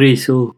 three so